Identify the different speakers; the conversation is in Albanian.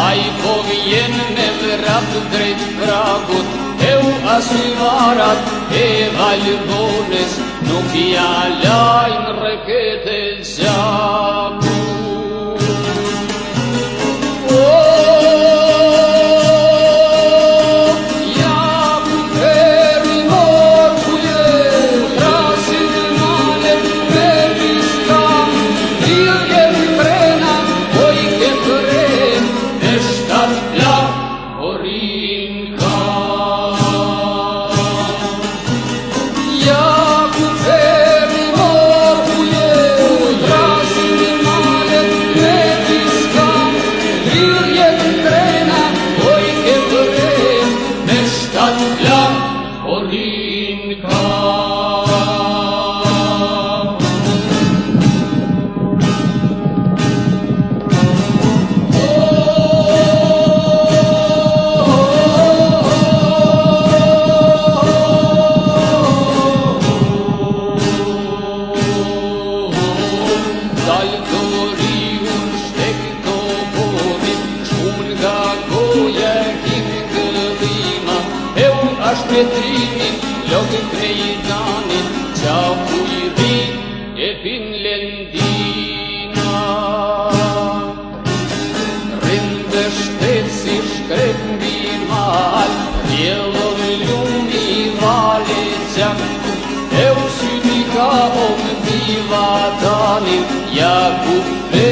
Speaker 1: Ai po vjen në vratë drejtë prakut, E u pasivarat e valjënës, Nuk i alajnë rëket e zja. Ka goja e kitë këllima He unë ashtë petrinin Lohën krejtanin Qafu i E finë lendina Rinde shtetë si shkrepën bi malë Një lovë ljumë i unë sytë i kabonë Ti Ja këtë petrinin